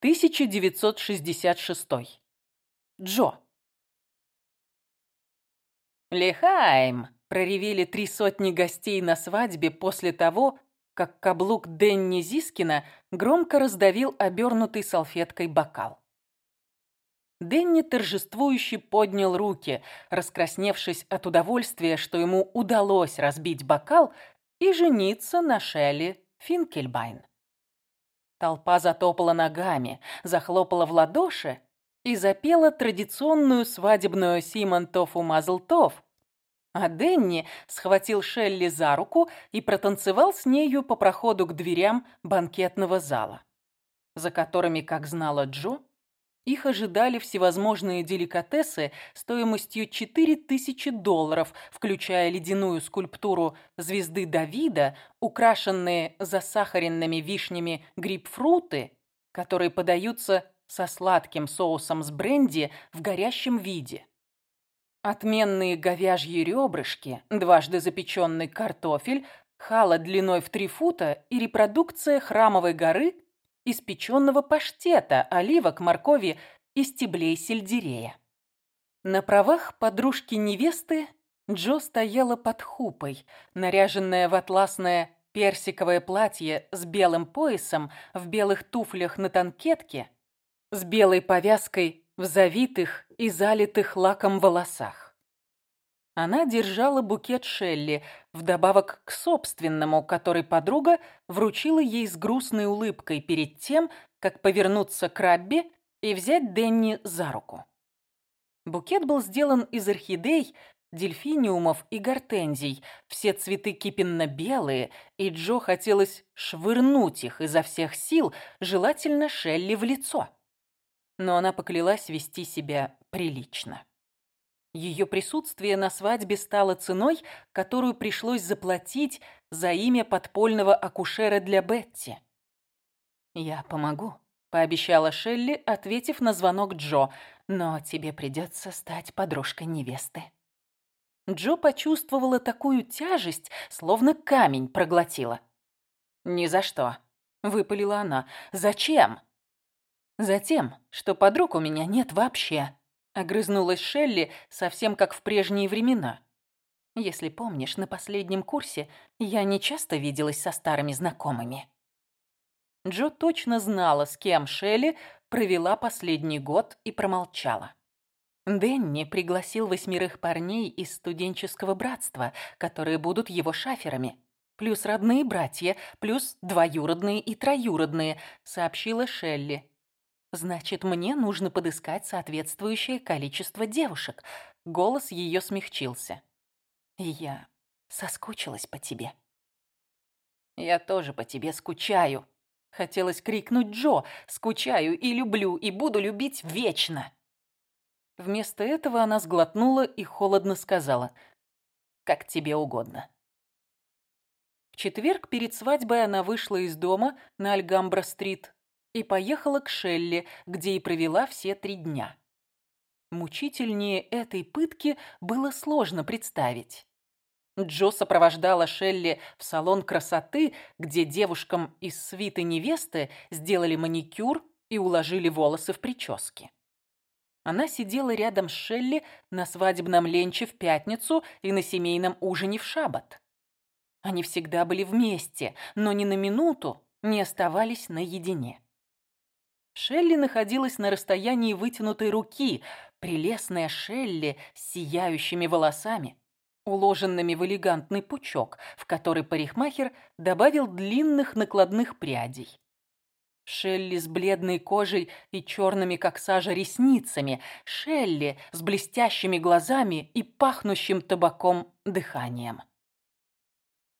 1966. Джо. «Лихайм!» – проревели три сотни гостей на свадьбе после того, как каблук Денни Зискина громко раздавил обернутый салфеткой бокал. Денни торжествующе поднял руки, раскрасневшись от удовольствия, что ему удалось разбить бокал и жениться на Шелли Финкельбайн. Толпа затопала ногами, захлопала в ладоши и запела традиционную свадебную Симонтов Мазлтов, а Денни схватил Шелли за руку и протанцевал с нею по проходу к дверям банкетного зала, за которыми, как знала Джо, их ожидали всевозможные деликатесы стоимостью 4000 долларов, включая ледяную скульптуру звезды Давида, украшенные засахаренными вишнями грейпфруты, которые подаются со сладким соусом с бренди в горящем виде. Отменные говяжьи ребрышки, дважды запеченный картофель, хала длиной в три фута и репродукция храмовой горы испеченного паштета, оливок, моркови и стеблей сельдерея. На правах подружки-невесты Джо стояла под хупой, наряженная в атласное персиковое платье с белым поясом, в белых туфлях на танкетке, с белой повязкой в завитых и залитых лаком волосах. Она держала букет Шелли, вдобавок к собственному, который подруга вручила ей с грустной улыбкой перед тем, как повернуться к Рабби и взять Денни за руку. Букет был сделан из орхидей, дельфиниумов и гортензий, все цветы кипенно-белые, и Джо хотелось швырнуть их изо всех сил, желательно Шелли в лицо. Но она поклялась вести себя прилично. Ее присутствие на свадьбе стало ценой, которую пришлось заплатить за имя подпольного акушера для Бетти. «Я помогу», — пообещала Шелли, ответив на звонок Джо, «но тебе придется стать подружкой невесты». Джо почувствовала такую тяжесть, словно камень проглотила. «Ни за что», — выпалила она. «Зачем?» «Затем, что подруг у меня нет вообще», Огрызнулась Шелли, совсем как в прежние времена. Если помнишь, на последнем курсе я не часто виделась со старыми знакомыми. Джо точно знала, с кем Шелли провела последний год и промолчала. Дэнни пригласил восьмерых парней из студенческого братства, которые будут его шаферами. Плюс родные братья, плюс двоюродные и троюродные, сообщила Шелли. Значит, мне нужно подыскать соответствующее количество девушек. Голос ее смягчился. я соскучилась по тебе. Я тоже по тебе скучаю. Хотелось крикнуть Джо. Скучаю и люблю, и буду любить вечно. Вместо этого она сглотнула и холодно сказала. Как тебе угодно. В четверг перед свадьбой она вышла из дома на Альгамбра-стрит и поехала к Шелли, где и провела все три дня. Мучительнее этой пытки было сложно представить. Джо сопровождала Шелли в салон красоты, где девушкам из свиты невесты сделали маникюр и уложили волосы в прически. Она сидела рядом с Шелли на свадебном ленче в пятницу и на семейном ужине в шаббат. Они всегда были вместе, но ни на минуту не оставались наедине. Шелли находилась на расстоянии вытянутой руки, прелестная Шелли с сияющими волосами, уложенными в элегантный пучок, в который парикмахер добавил длинных накладных прядей. Шелли с бледной кожей и черными, как сажа, ресницами. Шелли с блестящими глазами и пахнущим табаком дыханием.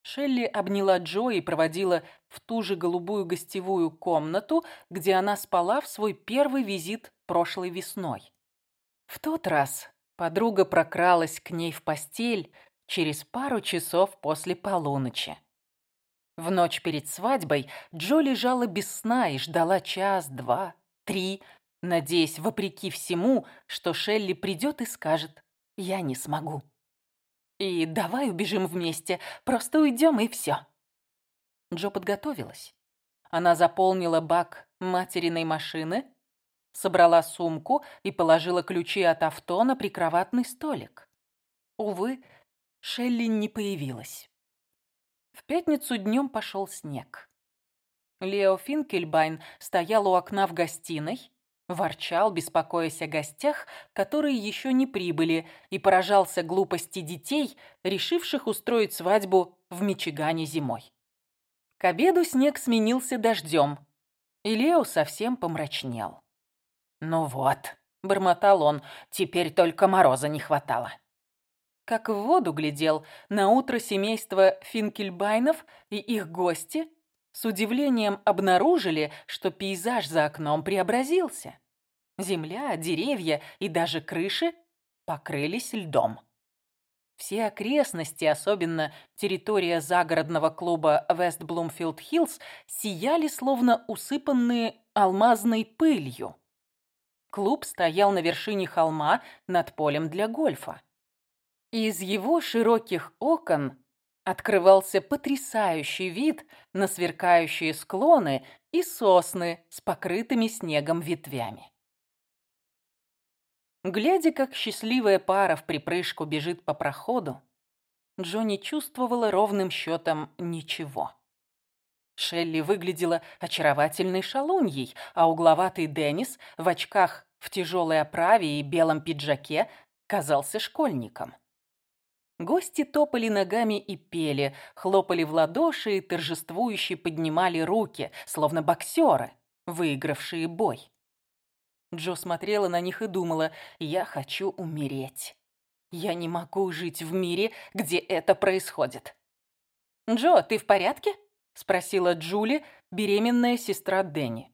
Шелли обняла Джо и проводила в ту же голубую гостевую комнату, где она спала в свой первый визит прошлой весной. В тот раз подруга прокралась к ней в постель через пару часов после полуночи. В ночь перед свадьбой Джо лежала без сна и ждала час, два, три, надеясь, вопреки всему, что Шелли придет и скажет «Я не смогу». И давай убежим вместе, просто уйдем и все. Джо подготовилась. она заполнила бак материной машины, собрала сумку и положила ключи от авто на прикроватный столик. Увы, Шелли не появилась. В пятницу днем пошел снег. Лео Финкельбайн стоял у окна в гостиной, ворчал, беспокоясь о гостях, которые еще не прибыли, и поражался глупости детей, решивших устроить свадьбу в Мичигане зимой. К обеду снег сменился дождем, и Лео совсем помрачнел. «Ну вот», — бормотал он, — «теперь только мороза не хватало». Как в воду глядел, на утро семейство Финкельбайнов и их гости с удивлением обнаружили, что пейзаж за окном преобразился. Земля, деревья и даже крыши покрылись льдом. Все окрестности, особенно территория загородного клуба Вест Блумфилд Хиллз, сияли словно усыпанные алмазной пылью. Клуб стоял на вершине холма над полем для гольфа. Из его широких окон открывался потрясающий вид на сверкающие склоны и сосны с покрытыми снегом ветвями. Глядя, как счастливая пара в припрыжку бежит по проходу, Джонни чувствовала ровным счетом ничего. Шелли выглядела очаровательной шалуньей, а угловатый Деннис в очках в тяжелой оправе и белом пиджаке казался школьником. Гости топали ногами и пели, хлопали в ладоши и торжествующе поднимали руки, словно боксеры, выигравшие бой. Джо смотрела на них и думала, «Я хочу умереть. Я не могу жить в мире, где это происходит». «Джо, ты в порядке?» – спросила Джули, беременная сестра Дэнни.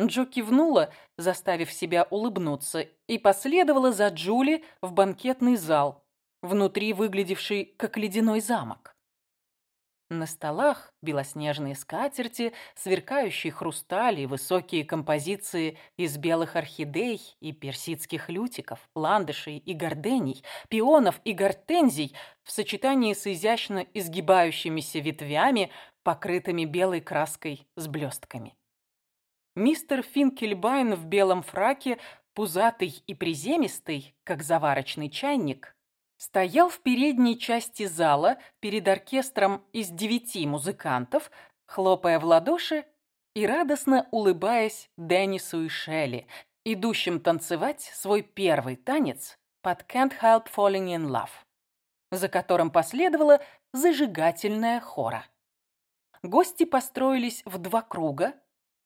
Джо кивнула, заставив себя улыбнуться, и последовала за Джули в банкетный зал – внутри выглядевший как ледяной замок. На столах белоснежные скатерти, сверкающий хрусталь и высокие композиции из белых орхидей и персидских лютиков, ландышей и гордений, пионов и гортензий в сочетании с изящно изгибающимися ветвями, покрытыми белой краской с блестками. Мистер Финкельбайн в белом фраке, пузатый и приземистый, как заварочный чайник, стоял в передней части зала перед оркестром из девяти музыкантов, хлопая в ладоши и радостно улыбаясь Деннису и Шелли, идущим танцевать свой первый танец под «Can't Help Falling in Love», за которым последовала зажигательная хора. Гости построились в два круга,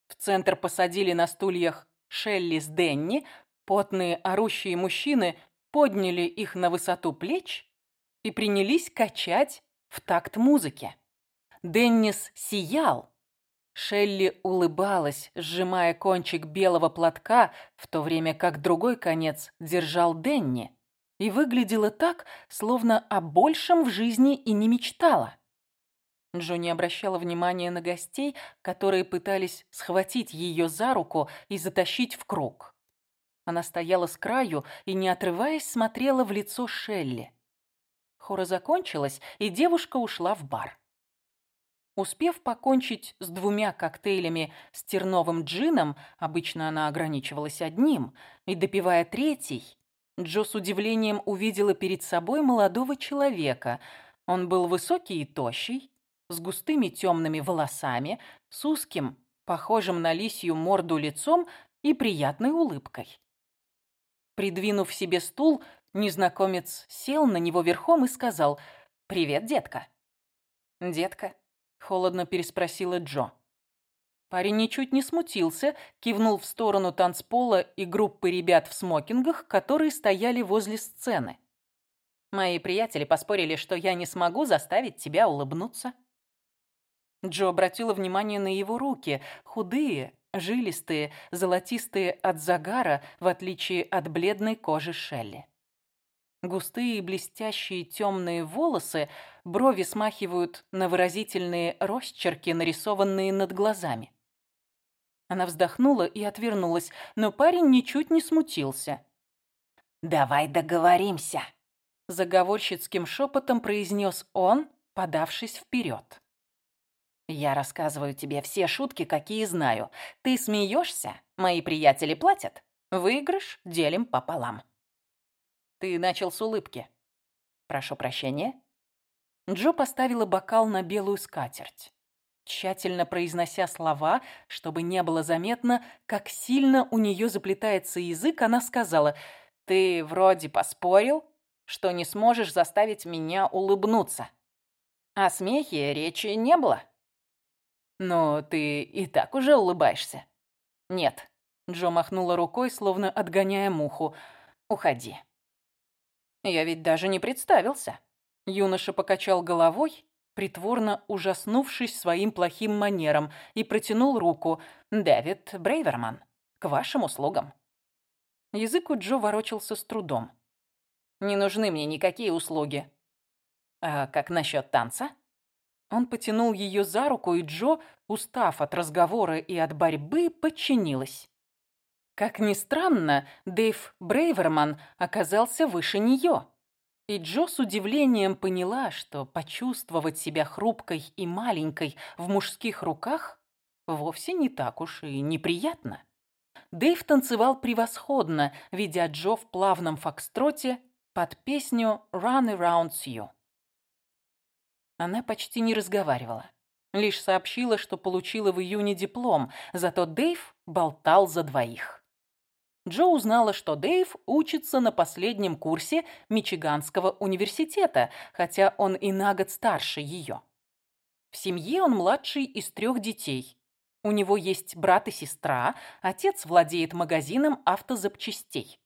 в центр посадили на стульях Шелли с Денни, потные орущие мужчины подняли их на высоту плеч и принялись качать в такт музыке. Деннис сиял. Шелли улыбалась, сжимая кончик белого платка, в то время как другой конец держал Денни, и выглядела так, словно о большем в жизни и не мечтала. Джо не обращала внимания на гостей, которые пытались схватить ее за руку и затащить в круг. Она стояла с краю и, не отрываясь, смотрела в лицо Шелли. Хора закончилась, и девушка ушла в бар. Успев покончить с двумя коктейлями с терновым джином, обычно она ограничивалась одним, и допивая третий, Джо с удивлением увидела перед собой молодого человека. Он был высокий и тощий, с густыми темными волосами, с узким, похожим на лисью морду лицом и приятной улыбкой. Придвинув себе стул, незнакомец сел на него верхом и сказал «Привет, детка». «Детка?» — холодно переспросила Джо. Парень ничуть не смутился, кивнул в сторону танцпола и группы ребят в смокингах, которые стояли возле сцены. Мои приятели поспорили, что я не смогу заставить тебя улыбнуться. Джо обратила внимание на его руки, худые, жилистые, золотистые от загара, в отличие от бледной кожи Шелли. Густые блестящие темные волосы, брови смахивают на выразительные росчерки, нарисованные над глазами. Она вздохнула и отвернулась, но парень ничуть не смутился. «Давай договоримся», — заговорщицким шепотом произнес он, подавшись вперед. Я рассказываю тебе все шутки, какие знаю. Ты смеешься, мои приятели платят. Выигрыш делим пополам. Ты начал с улыбки. Прошу прощения. Джо поставила бокал на белую скатерть. Тщательно произнося слова, чтобы не было заметно, как сильно у нее заплетается язык, она сказала, «Ты вроде поспорил, что не сможешь заставить меня улыбнуться. О смехе речи не было». «Но ты и так уже улыбаешься». «Нет», — Джо махнула рукой, словно отгоняя муху. «Уходи». «Я ведь даже не представился». Юноша покачал головой, притворно ужаснувшись своим плохим манерам, и протянул руку. «Дэвид Брейверман, к вашим услугам». Язык у Джо ворочался с трудом. «Не нужны мне никакие услуги». «А как насчет танца?» Он потянул ее за руку, и Джо, устав от разговора и от борьбы, подчинилась. Как ни странно, Дэйв Брейверман оказался выше нее. И Джо с удивлением поняла, что почувствовать себя хрупкой и маленькой в мужских руках вовсе не так уж и неприятно. Дэйв танцевал превосходно, ведя Джо в плавном фокстроте под песню «Run Around You». Она почти не разговаривала. Лишь сообщила, что получила в июне диплом, зато Дэйв болтал за двоих. Джо узнала, что Дэйв учится на последнем курсе Мичиганского университета, хотя он и на год старше ее. В семье он младший из трех детей. У него есть брат и сестра, отец владеет магазином автозапчастей.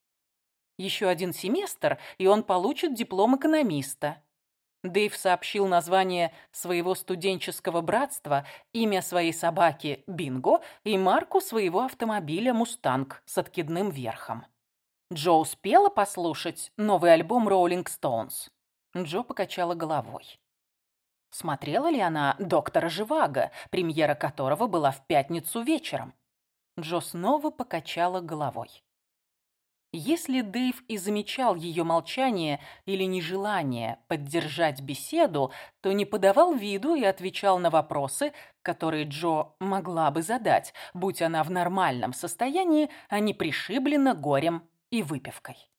Еще один семестр, и он получит диплом экономиста. Дэйв сообщил название своего студенческого братства, имя своей собаки Бинго и марку своего автомобиля Мустанг с откидным верхом. Джо успела послушать новый альбом Rolling Stones. Джо покачала головой. Смотрела ли она «Доктора Живаго», премьера которого была в пятницу вечером? Джо снова покачала головой. Если Дэйв и замечал ее молчание или нежелание поддержать беседу, то не подавал виду и отвечал на вопросы, которые Джо могла бы задать, будь она в нормальном состоянии, а не пришиблена горем и выпивкой.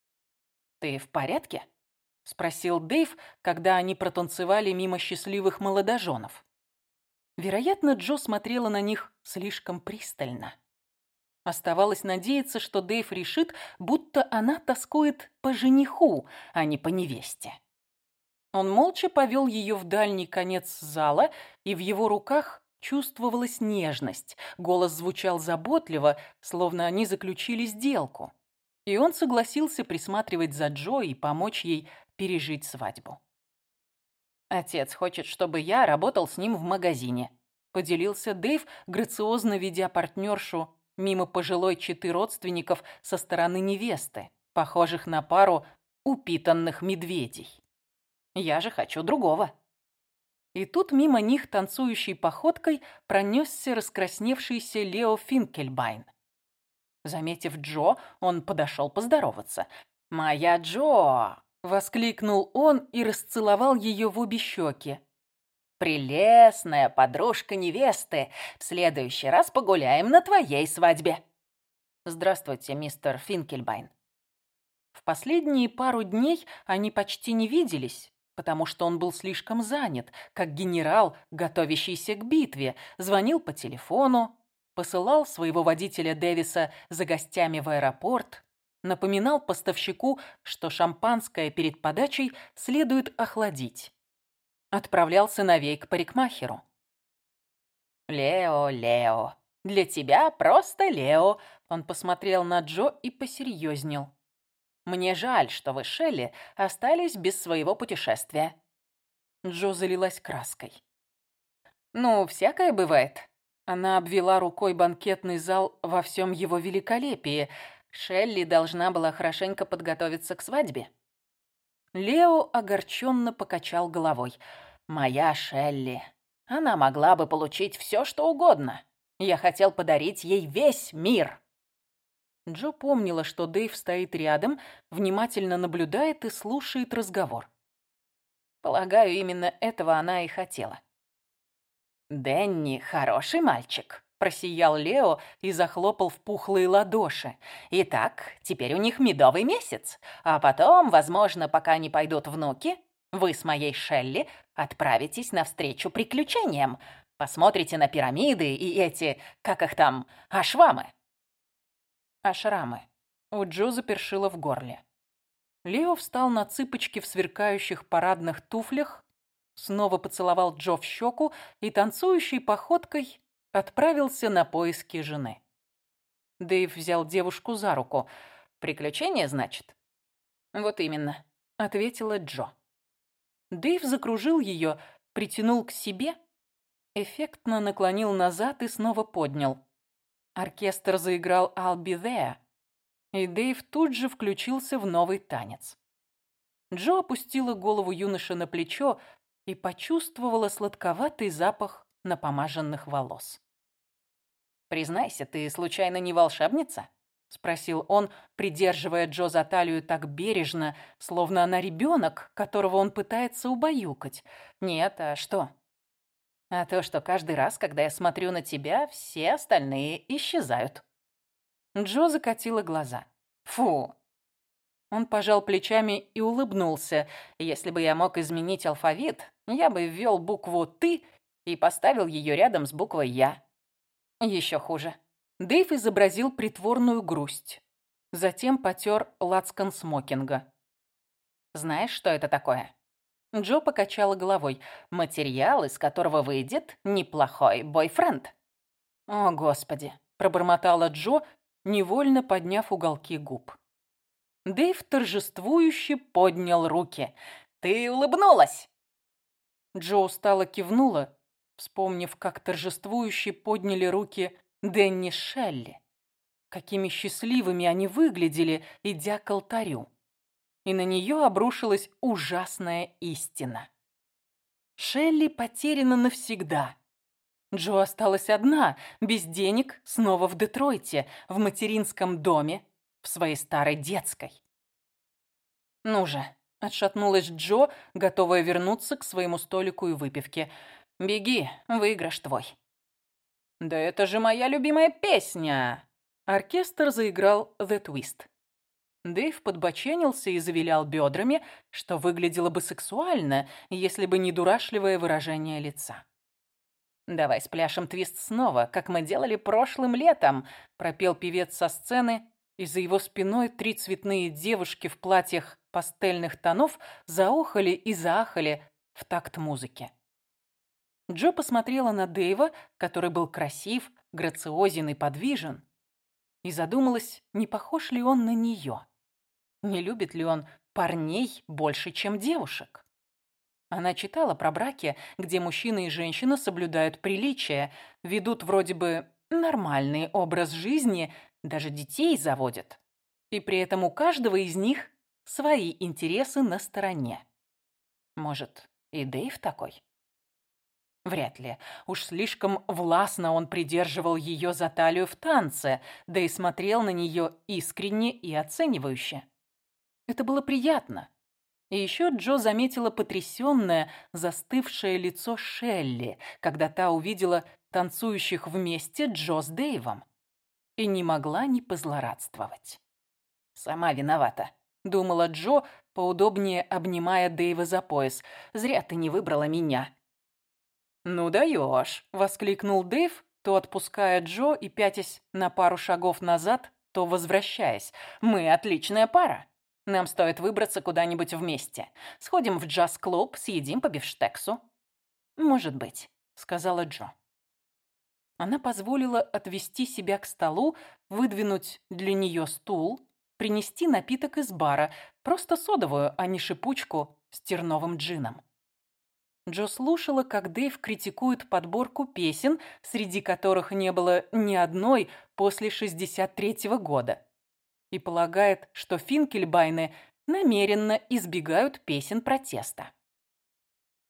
«Ты в порядке?» — спросил Дэйв, когда они протанцевали мимо счастливых молодоженов. Вероятно, Джо смотрела на них слишком пристально. Оставалось надеяться, что Дэйв решит, будто она тоскует по жениху, а не по невесте. Он молча повел ее в дальний конец зала, и в его руках чувствовалась нежность. Голос звучал заботливо, словно они заключили сделку. И он согласился присматривать за Джо и помочь ей пережить свадьбу. «Отец хочет, чтобы я работал с ним в магазине», — поделился Дэйв, грациозно ведя партнершу мимо пожилой четы родственников со стороны невесты, похожих на пару упитанных медведей. Я же хочу другого. И тут мимо них танцующей походкой пронесся раскрасневшийся Лео Финкельбайн. Заметив Джо, он подошел поздороваться. «Моя Джо!» — воскликнул он и расцеловал ее в обе щеки. Прелестная подружка невесты. В следующий раз погуляем на твоей свадьбе. Здравствуйте, мистер Финкельбайн. В последние пару дней они почти не виделись, потому что он был слишком занят, как генерал, готовящийся к битве, звонил по телефону, посылал своего водителя Дэвиса за гостями в аэропорт, напоминал поставщику, что шампанское перед подачей следует охладить отправлял сыновей к парикмахеру. «Лео, Лео, для тебя просто Лео», он посмотрел на Джо и посерьезнел. «Мне жаль, что вы, Шелли, остались без своего путешествия». Джо залилась краской. «Ну, всякое бывает». Она обвела рукой банкетный зал во всем его великолепии. Шелли должна была хорошенько подготовиться к свадьбе. Лео огорченно покачал головой. «Моя Шелли. Она могла бы получить все, что угодно. Я хотел подарить ей весь мир». Джо помнила, что Дэйв стоит рядом, внимательно наблюдает и слушает разговор. Полагаю, именно этого она и хотела. Дэнни хороший мальчик», – просиял Лео и захлопал в пухлые ладоши. «Итак, теперь у них медовый месяц, а потом, возможно, пока не пойдут внуки, вы с моей Шелли отправитесь навстречу приключениям, посмотрите на пирамиды и эти, как их там, ашвамы». Ашрамы. У Джо запершило в горле. Лео встал на цыпочки в сверкающих парадных туфлях, снова поцеловал Джо в щеку и танцующей походкой отправился на поиски жены. Дэйв взял девушку за руку. «Приключение, значит?» «Вот именно», — ответила Джо. Дэйв закружил ее, притянул к себе, эффектно наклонил назад и снова поднял. Оркестр заиграл «I'll be there», и Дэйв тут же включился в новый танец. Джо опустила голову юноши на плечо и почувствовала сладковатый запах напомаженных волос. «Признайся, ты случайно не волшебница?» — спросил он, придерживая Джо за талию так бережно, словно она ребенок, которого он пытается убаюкать. «Нет, а что?» «А то, что каждый раз, когда я смотрю на тебя, все остальные исчезают». Джо закатила глаза. «Фу!» Он пожал плечами и улыбнулся. «Если бы я мог изменить алфавит, я бы ввел букву «ты» и поставил ее рядом с буквой «я». Еще хуже. Дэйв изобразил притворную грусть. Затем потер лацкан смокинга. «Знаешь, что это такое?» Джо покачала головой. «Материал, из которого выйдет неплохой бойфренд». «О, Господи!» – пробормотала Джо, невольно подняв уголки губ. Дэйв торжествующе поднял руки. «Ты улыбнулась!» Джо устало кивнула, вспомнив, как торжествующе подняли руки Дэнни Шелли. Какими счастливыми они выглядели, идя к алтарю. И на нее обрушилась ужасная истина. Шелли потеряна навсегда. Джо осталась одна, без денег, снова в Детройте, в материнском доме, в своей старой детской. «Ну же», — отшатнулась Джо, готовая вернуться к своему столику и выпивке. «Беги, выигрыш твой». «Да это же моя любимая песня!» Оркестр заиграл «The Twist». Дэйв подбоченился и завилял бедрами, что выглядело бы сексуально, если бы не дурашливое выражение лица. «Давай спляшем твист снова, как мы делали прошлым летом», — пропел певец со сцены, и за его спиной три цветные девушки в платьях пастельных тонов заохали и заахали в такт музыки. Джо посмотрела на Дэйва, который был красив, грациозен и подвижен, и задумалась, не похож ли он на нее. Не любит ли он парней больше, чем девушек? Она читала про браки, где мужчина и женщина соблюдают приличия, ведут вроде бы нормальный образ жизни, даже детей заводят. И при этом у каждого из них свои интересы на стороне. Может, и Дэйв такой? Вряд ли. Уж слишком властно он придерживал ее за талию в танце, да и смотрел на нее искренне и оценивающе. Это было приятно. И еще Джо заметила потрясенное, застывшее лицо Шелли, когда та увидела танцующих вместе Джо с Дэйвом. И не могла не позлорадствовать. «Сама виновата», — думала Джо, поудобнее обнимая Дэйва за пояс. «Зря ты не выбрала меня». «Ну даешь», — воскликнул Дэйв, то отпуская Джо и пятясь на пару шагов назад, то возвращаясь. «Мы отличная пара». Нам стоит выбраться куда-нибудь вместе. Сходим в джаз-клуб, съедим по бифштексу». «Может быть», — сказала Джо. Она позволила отвести себя к столу, выдвинуть для нее стул, принести напиток из бара, просто содовую, а не шипучку с терновым джином. Джо слушала, как Дэйв критикует подборку песен, среди которых не было ни одной после 63-го года и полагает, что финкельбайны намеренно избегают песен протеста.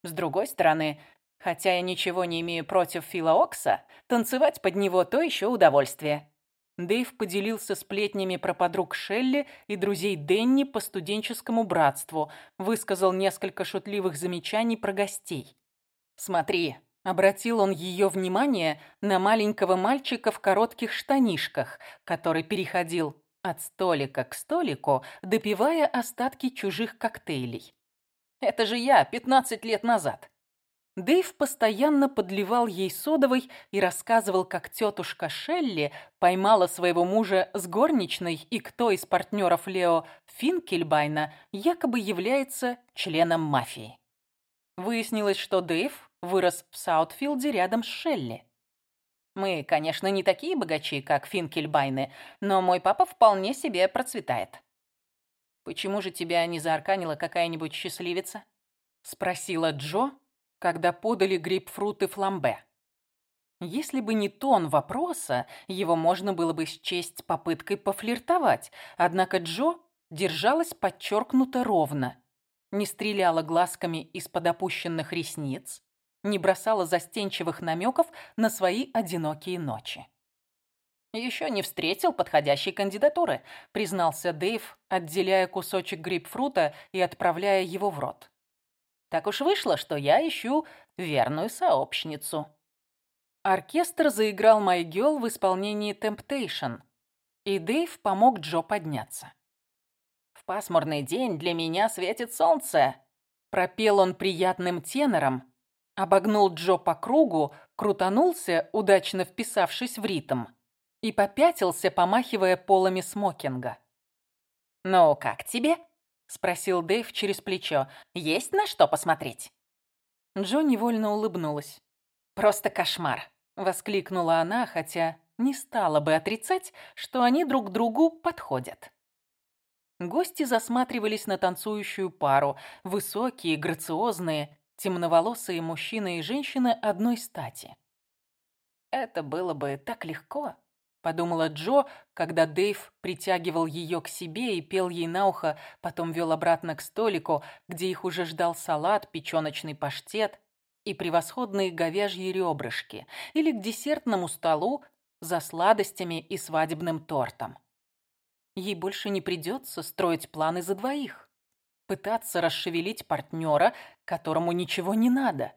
С другой стороны, хотя я ничего не имею против Фила Окса, танцевать под него то еще удовольствие. Дэйв поделился сплетнями про подруг Шелли и друзей Денни по студенческому братству, высказал несколько шутливых замечаний про гостей. «Смотри, Обратил он ее внимание на маленького мальчика в коротких штанишках, который переходил от столика к столику, допивая остатки чужих коктейлей. «Это же я, 15 лет назад!» Дэйв постоянно подливал ей содовой и рассказывал, как тетушка Шелли поймала своего мужа с горничной и кто из партнеров Лео Финкельбайна якобы является членом мафии. Выяснилось, что Дэйв вырос в Саутфилде рядом с Шелли. Мы, конечно, не такие богачи, как Финкельбайны, но мой папа вполне себе процветает. «Почему же тебя не заарканила какая-нибудь счастливица?» — спросила Джо, когда подали грейпфруты фламбе. Если бы не тон вопроса, его можно было бы счесть попыткой пофлиртовать, однако Джо держалась подчеркнуто ровно, не стреляла глазками из-под опущенных ресниц, не бросала застенчивых намеков на свои одинокие ночи. «Еще не встретил подходящей кандидатуры», признался Дэйв, отделяя кусочек грейпфрута и отправляя его в рот. Так уж вышло, что я ищу верную сообщницу. Оркестр заиграл «My Girl» в исполнении «Temptation», и Дэйв помог Джо подняться. «В пасмурный день для меня светит солнце», — пропел он приятным тенором, обогнул Джо по кругу, крутанулся, удачно вписавшись в ритм, и попятился, помахивая полами смокинга. «Ну, как тебе?» — спросил Дэйв через плечо. «Есть на что посмотреть?» Джо невольно улыбнулась. «Просто кошмар!» — воскликнула она, хотя не стала бы отрицать, что они друг другу подходят. Гости засматривались на танцующую пару, высокие, грациозные, темноволосые мужчина и женщина одной стати. Это было бы так легко, подумала Джо, когда Дэйв притягивал ее к себе и пел ей на ухо, потом вел обратно к столику, где их уже ждал салат, печёночный паштет и превосходные говяжьи ребрышки, или к десертному столу за сладостями и свадебным тортом. Ей больше не придется строить планы за двоих, пытаться расшевелить партнера, которому ничего не надо.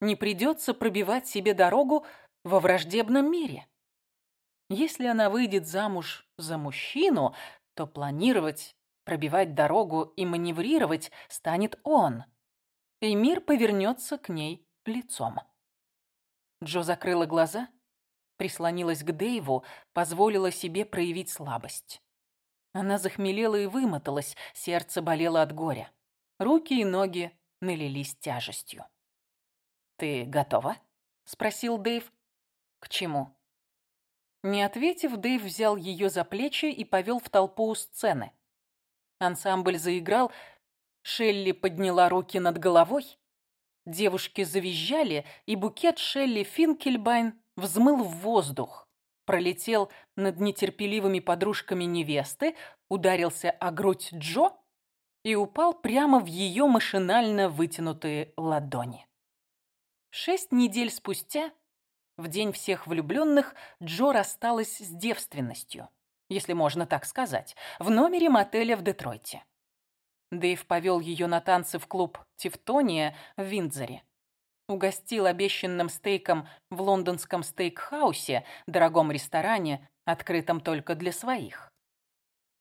Не придется пробивать себе дорогу во враждебном мире. Если она выйдет замуж за мужчину, то планировать, пробивать дорогу и маневрировать станет он. И мир повернется к ней лицом. Джо закрыла глаза, прислонилась к Дэйву, позволила себе проявить слабость. Она захмелела и вымоталась, сердце болело от горя. Руки и ноги налились тяжестью. «Ты готова?» — спросил Дэйв. «К чему?» Не ответив, Дэйв взял ее за плечи и повел в толпу у сцены. Ансамбль заиграл, Шелли подняла руки над головой, девушки завизжали, и букет Шелли Финкельбайн взмыл в воздух, пролетел над нетерпеливыми подружками невесты, ударился о грудь Джо и упал прямо в ее машинально вытянутые ладони. Шесть недель спустя в день всех влюбленных Джо рассталась с девственностью, если можно так сказать, в номере мотеля в Детройте. Дэйв повел ее на танцы в клуб «Тевтония» в Виндзоре. Угостил обещанным стейком в лондонском стейкхаусе, дорогом ресторане, открытом только для своих.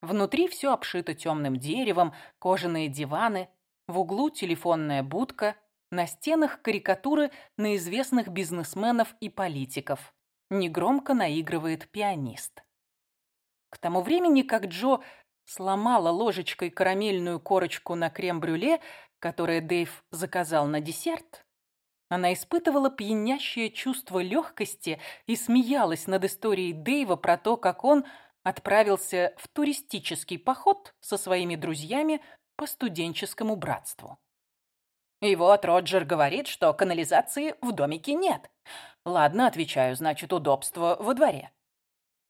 Внутри все обшито темным деревом, кожаные диваны, в углу телефонная будка, на стенах карикатуры на известных бизнесменов и политиков. Негромко наигрывает пианист. К тому времени, как Джо сломала ложечкой карамельную корочку на крем-брюле, которое Дэйв заказал на десерт, она испытывала пьянящее чувство легкости и смеялась над историей Дэйва про то, как он отправился в туристический поход со своими друзьями по студенческому братству. И вот Роджер говорит, что канализации в домике нет. Ладно, отвечаю, значит, удобство во дворе.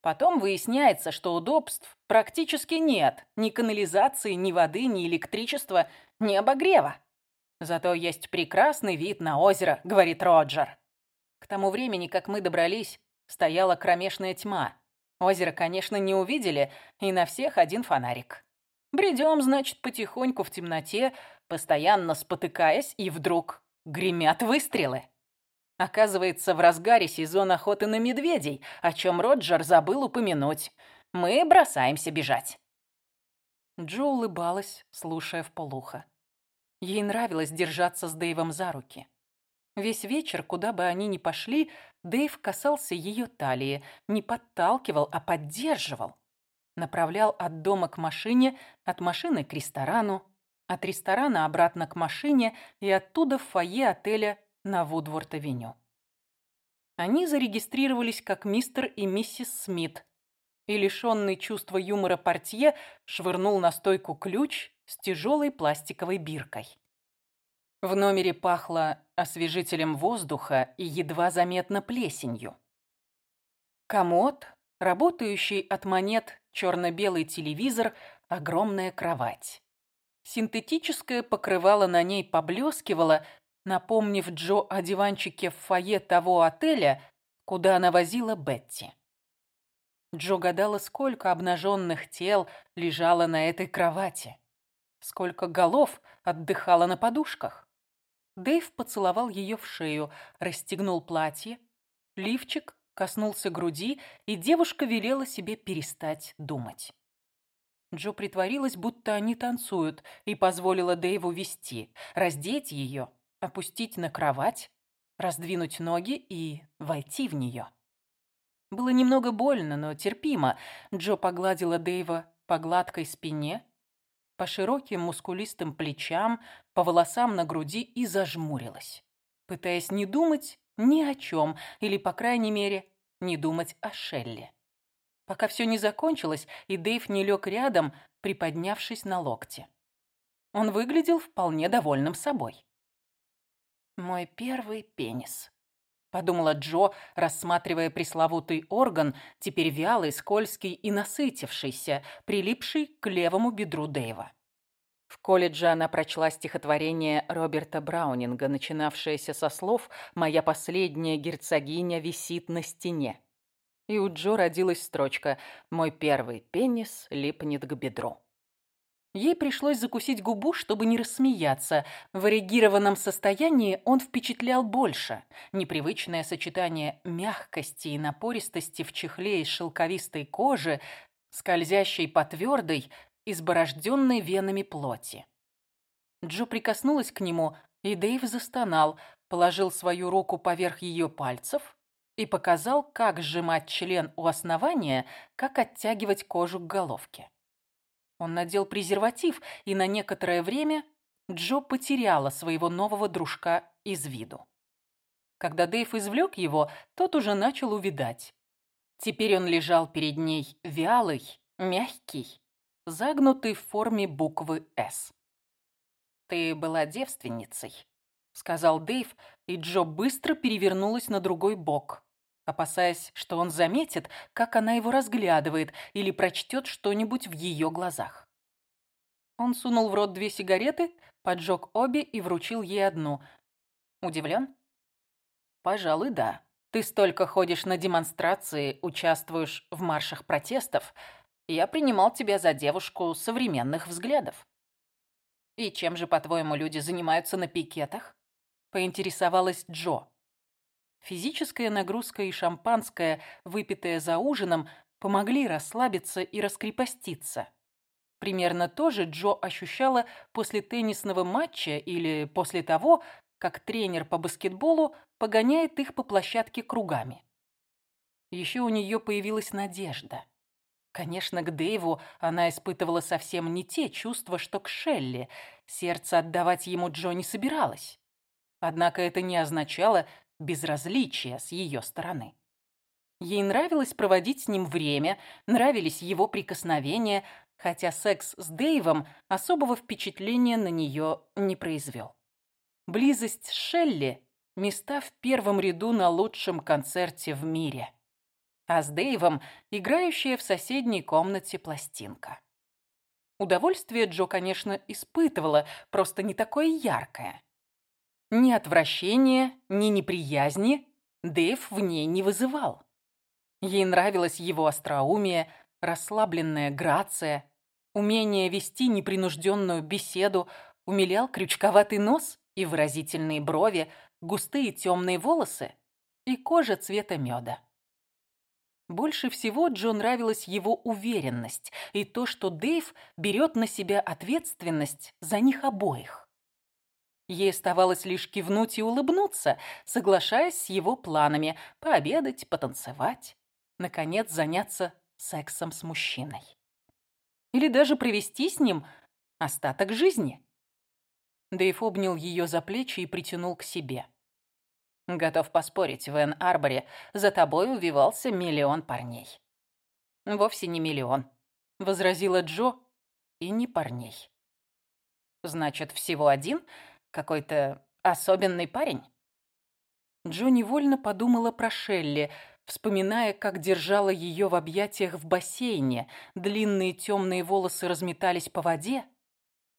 Потом выясняется, что удобств практически нет. Ни канализации, ни воды, ни электричества, ни обогрева. Зато есть прекрасный вид на озеро, говорит Роджер. К тому времени, как мы добрались, стояла кромешная тьма. Озеро, конечно, не увидели, и на всех один фонарик. Бредем, значит, потихоньку в темноте, постоянно спотыкаясь, и вдруг гремят выстрелы. Оказывается, в разгаре сезон охоты на медведей, о чем Роджер забыл упомянуть. Мы бросаемся бежать. Джо улыбалась, слушая в полухо. Ей нравилось держаться с Дэйвом за руки. Весь вечер, куда бы они ни пошли, Дэйв касался ее талии, не подталкивал, а поддерживал. Направлял от дома к машине, от машины к ресторану, от ресторана обратно к машине и оттуда в фойе отеля на Вудворд-авеню. Они зарегистрировались как мистер и миссис Смит, и лишенный чувства юмора портье швырнул на стойку ключ с тяжелой пластиковой биркой. В номере пахло освежителем воздуха и едва заметно плесенью. Комод, работающий от монет черно-белый телевизор, огромная кровать. Синтетическое покрывало на ней поблескивало, напомнив Джо о диванчике в фойе того отеля, куда она возила Бетти. Джо гадала, сколько обнаженных тел лежало на этой кровати, сколько голов отдыхало на подушках. Дэйв поцеловал ее в шею, расстегнул платье, лифчик коснулся груди, и девушка велела себе перестать думать. Джо притворилась, будто они танцуют, и позволила Дэйву вести, раздеть ее, опустить на кровать, раздвинуть ноги и войти в нее. Было немного больно, но терпимо. Джо погладила Дэйва по гладкой спине, по широким мускулистым плечам, по волосам на груди и зажмурилась, пытаясь не думать ни о чем, или, по крайней мере, не думать о Шелле пока все не закончилось, и Дэйв не лег рядом, приподнявшись на локте. Он выглядел вполне довольным собой. «Мой первый пенис», — подумала Джо, рассматривая пресловутый орган, теперь вялый, скользкий и насытившийся, прилипший к левому бедру Дэйва. В колледже она прочла стихотворение Роберта Браунинга, начинавшееся со слов «Моя последняя герцогиня висит на стене» и у Джо родилась строчка «Мой первый пенис липнет к бедру». Ей пришлось закусить губу, чтобы не рассмеяться. В эрегированном состоянии он впечатлял больше. Непривычное сочетание мягкости и напористости в чехле из шелковистой кожи, скользящей по твердой, изборожденной венами плоти. Джо прикоснулась к нему, и Дэйв застонал, положил свою руку поверх ее пальцев и показал, как сжимать член у основания, как оттягивать кожу к головке. Он надел презерватив, и на некоторое время Джо потеряла своего нового дружка из виду. Когда Дэйв извлек его, тот уже начал увидать. Теперь он лежал перед ней вялый, мягкий, загнутый в форме буквы «С». «Ты была девственницей», — сказал Дэйв, и Джо быстро перевернулась на другой бок, опасаясь, что он заметит, как она его разглядывает или прочтет что-нибудь в ее глазах. Он сунул в рот две сигареты, поджег обе и вручил ей одну. Удивлен? Пожалуй, да. Ты столько ходишь на демонстрации, участвуешь в маршах протестов. Я принимал тебя за девушку современных взглядов. И чем же, по-твоему, люди занимаются на пикетах? Поинтересовалась Джо. Физическая нагрузка и шампанское, выпитое за ужином, помогли расслабиться и раскрепоститься. Примерно то же Джо ощущала после теннисного матча или после того, как тренер по баскетболу погоняет их по площадке кругами. Еще у нее появилась надежда. Конечно, к Дэйву она испытывала совсем не те чувства, что к Шелли. Сердце отдавать ему Джо не собиралась. Однако это не означало, безразличия с ее стороны. Ей нравилось проводить с ним время, нравились его прикосновения, хотя секс с Дэйвом особого впечатления на нее не произвел. Близость с Шелли – места в первом ряду на лучшем концерте в мире. А с Дэйвом – играющая в соседней комнате пластинка. Удовольствие Джо, конечно, испытывала, просто не такое яркое. Ни отвращения, ни неприязни Дэйв в ней не вызывал. Ей нравилось его остроумие, расслабленная грация, умение вести непринужденную беседу, умилял крючковатый нос и выразительные брови, густые темные волосы и кожа цвета меда. Больше всего Джо нравилась его уверенность и то, что Дэйв берет на себя ответственность за них обоих. Ей оставалось лишь кивнуть и улыбнуться, соглашаясь с его планами пообедать, потанцевать, наконец заняться сексом с мужчиной. Или даже провести с ним остаток жизни. Дэйв обнял ее за плечи и притянул к себе. Готов поспорить, в Энн-Арборе за тобой увивался миллион парней. Вовсе не миллион, возразила Джо, и не парней. Значит, всего один? Какой-то особенный парень? Джо невольно подумала про Шелли, вспоминая, как держала ее в объятиях в бассейне. Длинные темные волосы разметались по воде,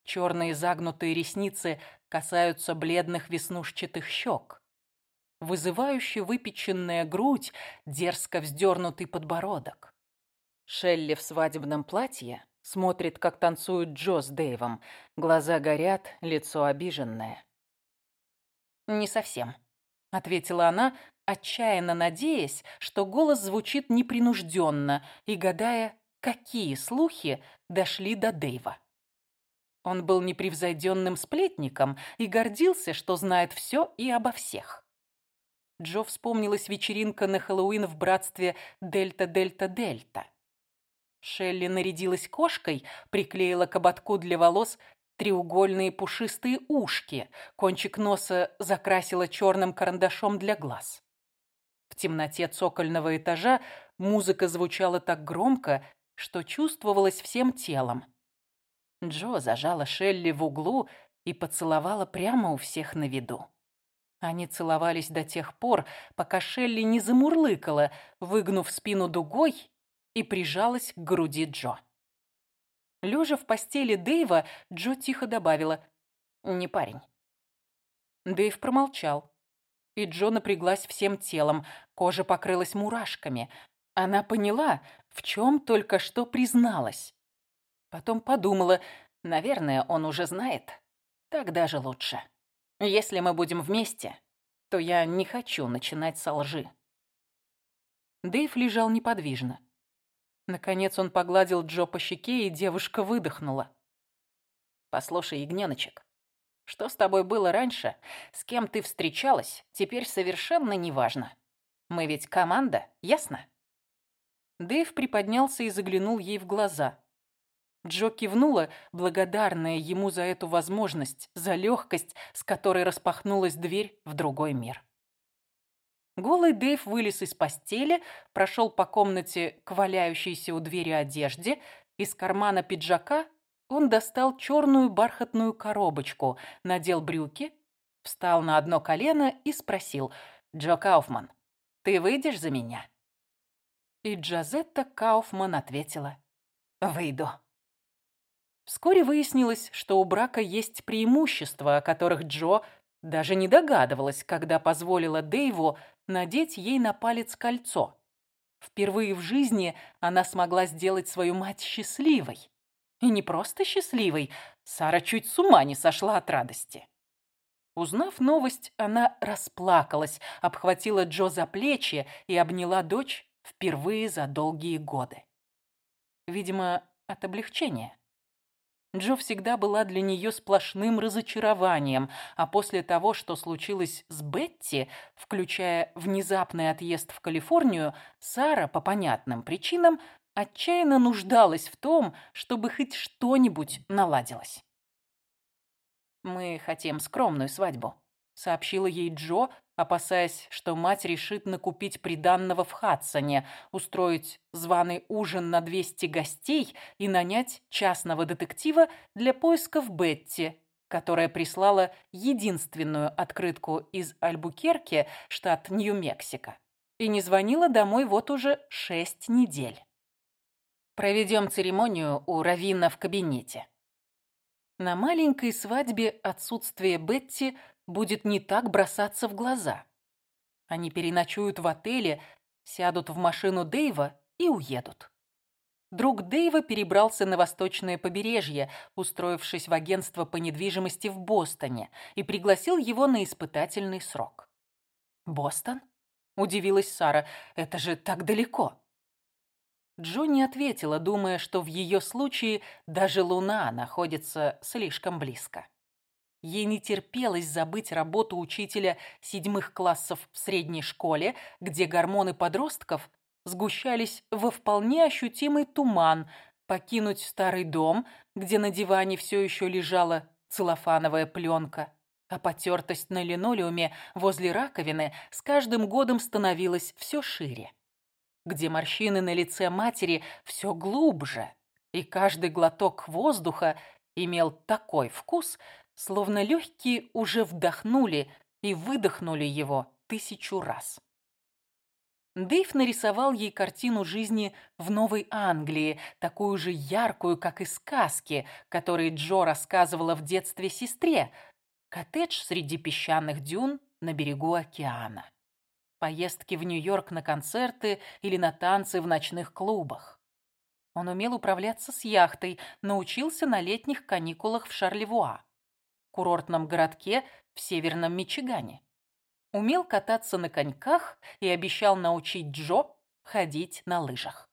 черные загнутые ресницы касаются бледных веснушчатых щек вызывающе выпеченная грудь, дерзко вздернутый подбородок. Шелли в свадебном платье смотрит, как танцует Джо с Дэйвом. Глаза горят, лицо обиженное. «Не совсем», — ответила она, отчаянно надеясь, что голос звучит непринужденно и гадая, какие слухи дошли до Дэйва. Он был непревзойденным сплетником и гордился, что знает все и обо всех. Джо вспомнилась вечеринка на Хэллоуин в братстве Дельта-Дельта-Дельта. Шелли нарядилась кошкой, приклеила к ободку для волос треугольные пушистые ушки, кончик носа закрасила черным карандашом для глаз. В темноте цокольного этажа музыка звучала так громко, что чувствовалась всем телом. Джо зажала Шелли в углу и поцеловала прямо у всех на виду. Они целовались до тех пор, пока Шелли не замурлыкала, выгнув спину дугой и прижалась к груди Джо. Лежа в постели Дэйва, Джо тихо добавила «Не парень». Дэйв промолчал, и Джо напряглась всем телом, кожа покрылась мурашками. Она поняла, в чем только что призналась. Потом подумала, наверное, он уже знает. Так даже лучше. Если мы будем вместе, то я не хочу начинать со лжи. Дэйв лежал неподвижно. Наконец он погладил Джо по щеке, и девушка выдохнула. «Послушай, ягнёночек, что с тобой было раньше, с кем ты встречалась, теперь совершенно неважно. Мы ведь команда, ясно?» Дэйв приподнялся и заглянул ей в глаза. Джо кивнула, благодарная ему за эту возможность, за легкость, с которой распахнулась дверь в другой мир. Голый Дэйв вылез из постели, прошел по комнате к валяющейся у двери одежде. Из кармана пиджака он достал черную бархатную коробочку, надел брюки, встал на одно колено и спросил «Джо Кауфман, ты выйдешь за меня?» И Джазетта Кауфман ответила «Выйду». Вскоре выяснилось, что у брака есть преимущества, о которых Джо даже не догадывалась, когда позволила Дэйву надеть ей на палец кольцо. Впервые в жизни она смогла сделать свою мать счастливой. И не просто счастливой, Сара чуть с ума не сошла от радости. Узнав новость, она расплакалась, обхватила Джо за плечи и обняла дочь впервые за долгие годы. Видимо, от облегчения. Джо всегда была для нее сплошным разочарованием, а после того, что случилось с Бетти, включая внезапный отъезд в Калифорнию, Сара, по понятным причинам, отчаянно нуждалась в том, чтобы хоть что-нибудь наладилось. «Мы хотим скромную свадьбу», — сообщила ей Джо, опасаясь, что мать решит накупить приданного в Хадсоне, устроить званый ужин на 200 гостей и нанять частного детектива для поисков Бетти, которая прислала единственную открытку из Альбукерке, штат Нью-Мексико, и не звонила домой вот уже шесть недель. Проведем церемонию у Равина в кабинете. На маленькой свадьбе отсутствие Бетти – будет не так бросаться в глаза. Они переночуют в отеле, сядут в машину Дэйва и уедут. друг Дэйва перебрался на восточное побережье, устроившись в агентство по недвижимости в Бостоне, и пригласил его на испытательный срок. «Бостон?» – удивилась Сара. «Это же так далеко!» Джо не ответила, думая, что в ее случае даже Луна находится слишком близко. Ей не терпелось забыть работу учителя седьмых классов в средней школе, где гормоны подростков сгущались во вполне ощутимый туман, покинуть старый дом, где на диване все еще лежала целлофановая пленка, а потертость на линолеуме возле раковины с каждым годом становилась все шире, где морщины на лице матери все глубже, и каждый глоток воздуха имел такой вкус, словно легкие уже вдохнули и выдохнули его тысячу раз. Дэйв нарисовал ей картину жизни в Новой Англии, такую же яркую, как и сказки, которые Джо рассказывала в детстве сестре. Коттедж среди песчаных дюн на берегу океана. Поездки в Нью-Йорк на концерты или на танцы в ночных клубах. Он умел управляться с яхтой, научился на летних каникулах в Шарлевуа, курортном городке в северном Мичигане умел кататься на коньках и обещал научить Джо ходить на лыжах.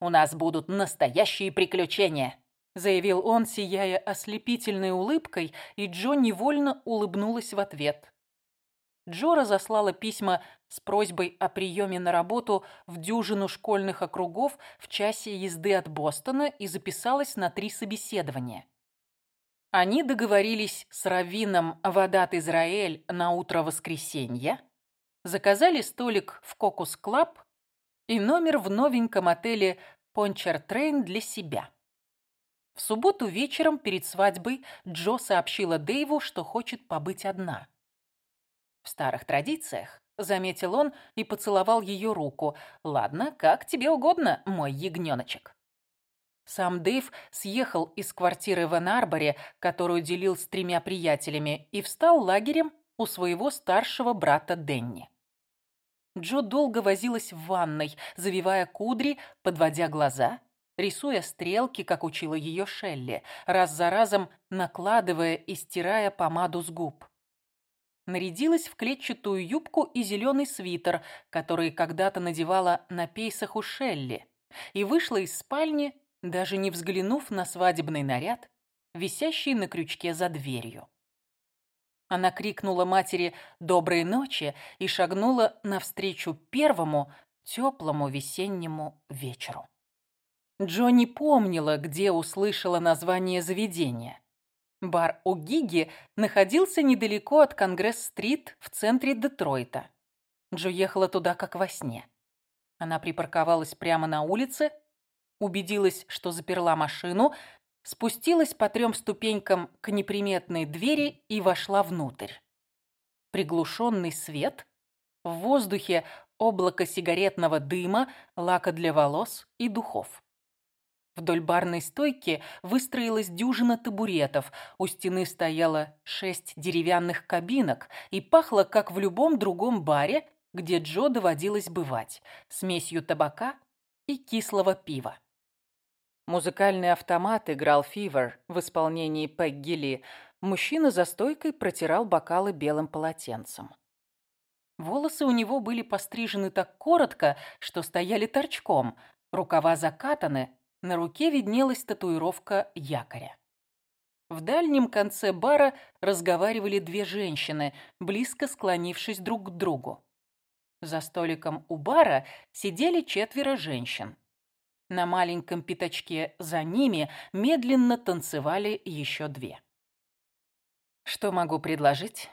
«У нас будут настоящие приключения», — заявил он, сияя ослепительной улыбкой, и Джо невольно улыбнулась в ответ. Джо разослала письма с просьбой о приеме на работу в дюжину школьных округов в часе езды от Бостона и записалась на три собеседования. Они договорились с раввином в Адат Израиль на утро воскресенья, заказали столик в Кокус Клаб и номер в новеньком отеле Пончартрейн для себя. В субботу вечером перед свадьбой Джо сообщила Дэйву, что хочет побыть одна. В старых традициях, заметил он и поцеловал ее руку. «Ладно, как тебе угодно, мой ягненочек». Сам Дэйв съехал из квартиры в Энарборе, которую делил с тремя приятелями, и встал лагерем у своего старшего брата Денни. Джо долго возилась в ванной, завивая кудри, подводя глаза, рисуя стрелки, как учила ее Шелли, раз за разом накладывая и стирая помаду с губ. Нарядилась в клетчатую юбку и зеленый свитер, который когда-то надевала на пейсах у Шелли, и вышла из спальни, даже не взглянув на свадебный наряд, висящий на крючке за дверью. Она крикнула матери «Доброй ночи» и шагнула навстречу первому теплому весеннему вечеру. Джо не помнила, где услышала название заведения. Бар у Гиги находился недалеко от Конгресс-стрит в центре Детройта. Джо ехала туда как во сне. Она припарковалась прямо на улице, убедилась, что заперла машину, спустилась по трем ступенькам к неприметной двери и вошла внутрь. Приглушенный свет, в воздухе облако сигаретного дыма, лака для волос и духов. Вдоль барной стойки выстроилась дюжина табуретов, у стены стояло шесть деревянных кабинок и пахло, как в любом другом баре, где Джо доводилось бывать, смесью табака и кислого пива. Музыкальный автомат играл «Фивер» в исполнении Пегги Ли. Мужчина за стойкой протирал бокалы белым полотенцем. Волосы у него были пострижены так коротко, что стояли торчком, рукава закатаны, на руке виднелась татуировка якоря. В дальнем конце бара разговаривали две женщины, близко склонившись друг к другу. За столиком у бара сидели четверо женщин. На маленьком пятачке за ними медленно танцевали еще две. «Что могу предложить?»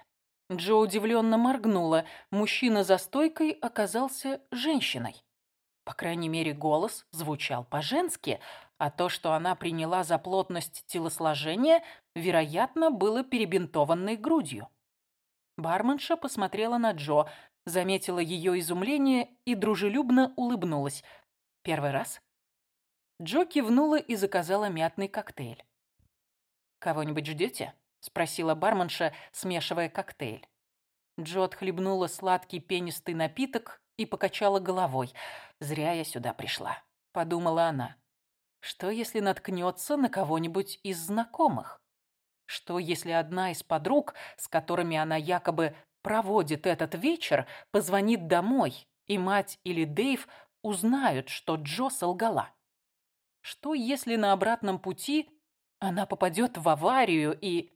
Джо удивленно моргнула. Мужчина за стойкой оказался женщиной. По крайней мере, голос звучал по-женски, а то, что она приняла за плотность телосложения, вероятно, было перебинтованной грудью. Барменша посмотрела на Джо, заметила ее изумление и дружелюбно улыбнулась. «Первый раз?» Джо кивнула и заказала мятный коктейль. «Кого-нибудь ждете?» — спросила барменша, смешивая коктейль. Джо отхлебнула сладкий пенистый напиток и покачала головой. «Зря я сюда пришла», — подумала она. Что, если наткнется на кого-нибудь из знакомых? Что, если одна из подруг, с которыми она якобы проводит этот вечер, позвонит домой, и мать или Дэйв узнают, что Джо солгала? Что, если на обратном пути она попадет в аварию и...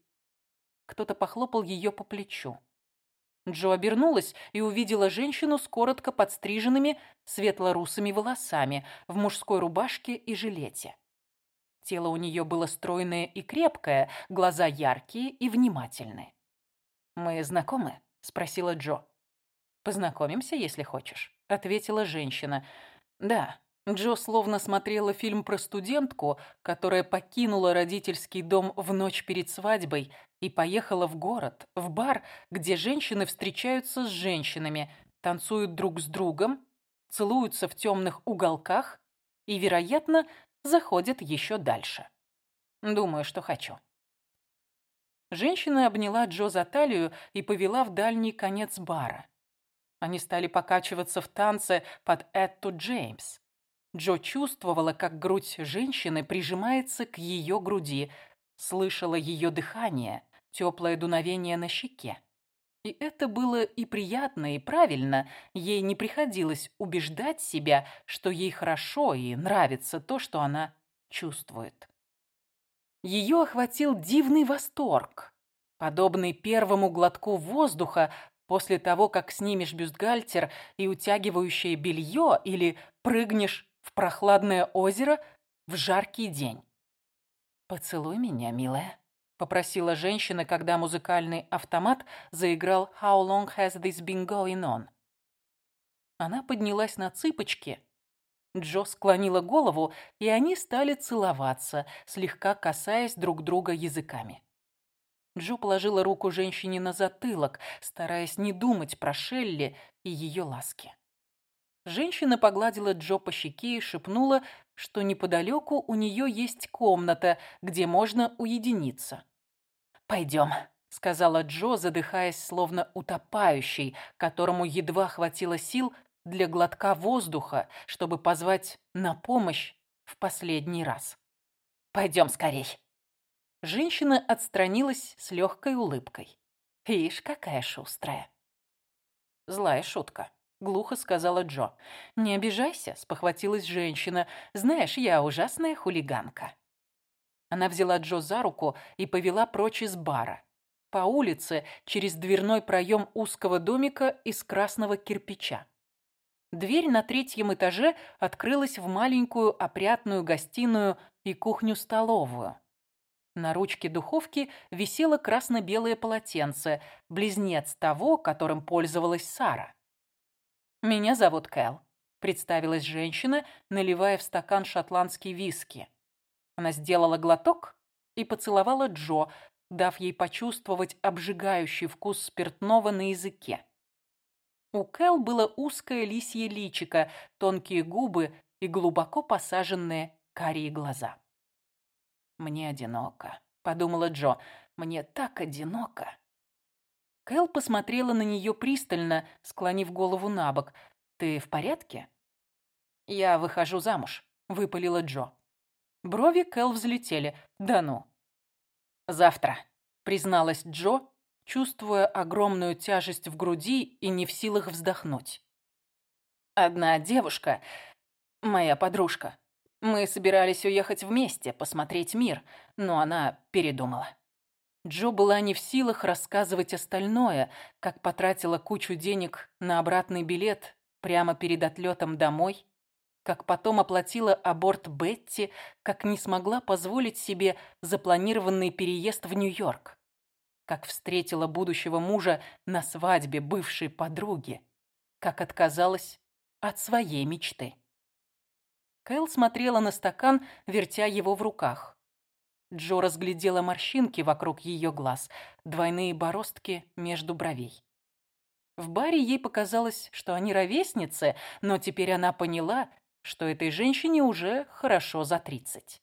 Кто-то похлопал ее по плечу. Джо обернулась и увидела женщину с коротко подстриженными светло-русыми волосами в мужской рубашке и жилете. Тело у нее было стройное и крепкое, глаза яркие и внимательные. «Мы знакомы?» – спросила Джо. «Познакомимся, если хочешь», – ответила женщина. «Да». Джо словно смотрела фильм про студентку, которая покинула родительский дом в ночь перед свадьбой и поехала в город, в бар, где женщины встречаются с женщинами, танцуют друг с другом, целуются в темных уголках и, вероятно, заходят еще дальше. Думаю, что хочу. Женщина обняла Джо за талию и повела в дальний конец бара. Они стали покачиваться в танце под «Эту Джеймс». Джо чувствовала, как грудь женщины прижимается к ее груди, слышала ее дыхание, теплое дуновение на щеке. И это было и приятно, и правильно. Ей не приходилось убеждать себя, что ей хорошо и нравится то, что она чувствует. Ее охватил дивный восторг, подобный первому глотку воздуха после того, как снимешь бюстгальтер и утягивающее белье или прыгнешь в прохладное озеро в жаркий день. «Поцелуй меня, милая», — попросила женщина, когда музыкальный автомат заиграл «How long has this been going on?». Она поднялась на цыпочки. Джо склонила голову, и они стали целоваться, слегка касаясь друг друга языками. Джо положила руку женщине на затылок, стараясь не думать про Шелли и ее ласки. Женщина погладила Джо по щеке и шепнула, что неподалеку у нее есть комната, где можно уединиться. «Пойдем», — сказала Джо, задыхаясь, словно утопающий, которому едва хватило сил для глотка воздуха, чтобы позвать на помощь в последний раз. «Пойдем скорей». Женщина отстранилась с легкой улыбкой. «Ишь, какая шустрая». Злая шутка. — глухо сказала Джо. «Не обижайся», — спохватилась женщина. «Знаешь, я ужасная хулиганка». Она взяла Джо за руку и повела прочь из бара. По улице, через дверной проем узкого домика из красного кирпича. Дверь на третьем этаже открылась в маленькую опрятную гостиную и кухню-столовую. На ручке духовки висело красно-белое полотенце, близнец того, которым пользовалась Сара. «Меня зовут Кэл», — представилась женщина, наливая в стакан шотландский виски. Она сделала глоток и поцеловала Джо, дав ей почувствовать обжигающий вкус спиртного на языке. У Кэл было узкое лисье личико, тонкие губы и глубоко посаженные карие глаза. «Мне одиноко», — подумала Джо. «Мне так одиноко». Кэл посмотрела на нее пристально, склонив голову на бок. «Ты в порядке?» «Я выхожу замуж», — выпалила Джо. Брови Кэл взлетели. «Да ну». «Завтра», — призналась Джо, чувствуя огромную тяжесть в груди и не в силах вздохнуть. «Одна девушка, моя подружка. Мы собирались уехать вместе, посмотреть мир, но она передумала». Джо была не в силах рассказывать остальное, как потратила кучу денег на обратный билет прямо перед отлетом домой, как потом оплатила аборт Бетти, как не смогла позволить себе запланированный переезд в Нью-Йорк, как встретила будущего мужа на свадьбе бывшей подруги, как отказалась от своей мечты. Кэл смотрела на стакан, вертя его в руках. Джо разглядела морщинки вокруг ее глаз, двойные бороздки между бровей. В баре ей показалось, что они ровесницы, но теперь она поняла, что этой женщине уже хорошо за тридцать.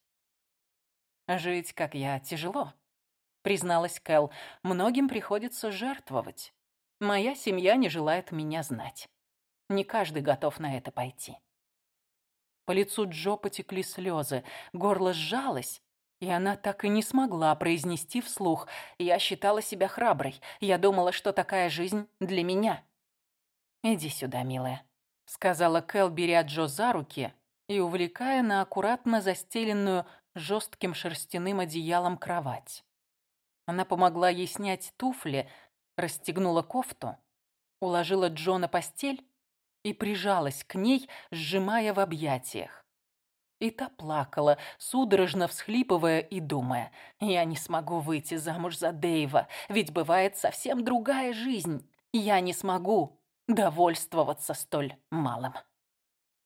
«Жить, как я, тяжело», — призналась Кэл. «Многим приходится жертвовать. Моя семья не желает меня знать. Не каждый готов на это пойти». По лицу Джо потекли слезы, горло сжалось, и она так и не смогла произнести вслух. Я считала себя храброй. Я думала, что такая жизнь для меня. «Иди сюда, милая», — сказала Кэл, беря Джо за руки и увлекая на аккуратно застеленную жестким шерстяным одеялом кровать. Она помогла ей снять туфли, расстегнула кофту, уложила Джо на постель и прижалась к ней, сжимая в объятиях. И та плакала, судорожно всхлипывая и думая, «Я не смогу выйти замуж за Дэйва, ведь бывает совсем другая жизнь. Я не смогу довольствоваться столь малым».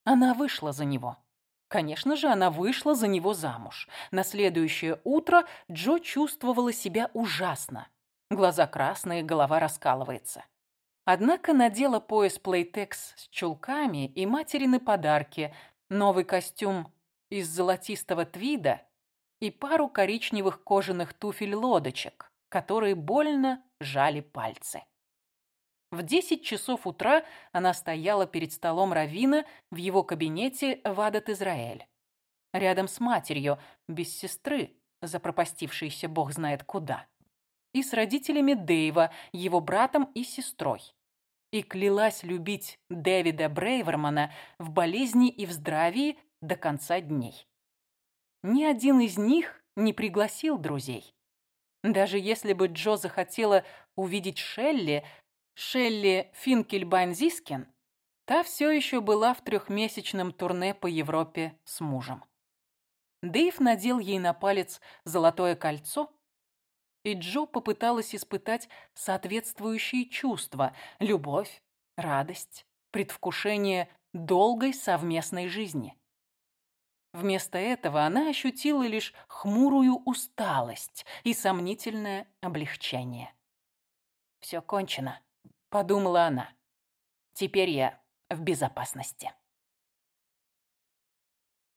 Она вышла за него. Конечно же, она вышла за него замуж. На следующее утро Джо чувствовала себя ужасно. Глаза красные, голова раскалывается. Однако надела пояс Playtex с чулками и материны подарки, новый костюм из золотистого твида и пару коричневых кожаных туфель-лодочек, которые больно жали пальцы. В десять часов утра она стояла перед столом Равина в его кабинете в Адат-Израэль. Рядом с матерью, без сестры, запропастившейся бог знает куда. И с родителями Дэйва, его братом и сестрой. И клялась любить Дэвида Брейвермана в болезни и в здравии до конца дней. Ни один из них не пригласил друзей. Даже если бы Джо захотела увидеть Шелли, Шелли Финкельбайн-Зискин, та все еще была в трехмесячном турне по Европе с мужем. Дэйв надел ей на палец золотое кольцо, и Джо попыталась испытать соответствующие чувства – любовь, радость, предвкушение долгой совместной жизни. Вместо этого она ощутила лишь хмурую усталость и сомнительное облегчение. «Все кончено», — подумала она. «Теперь я в безопасности».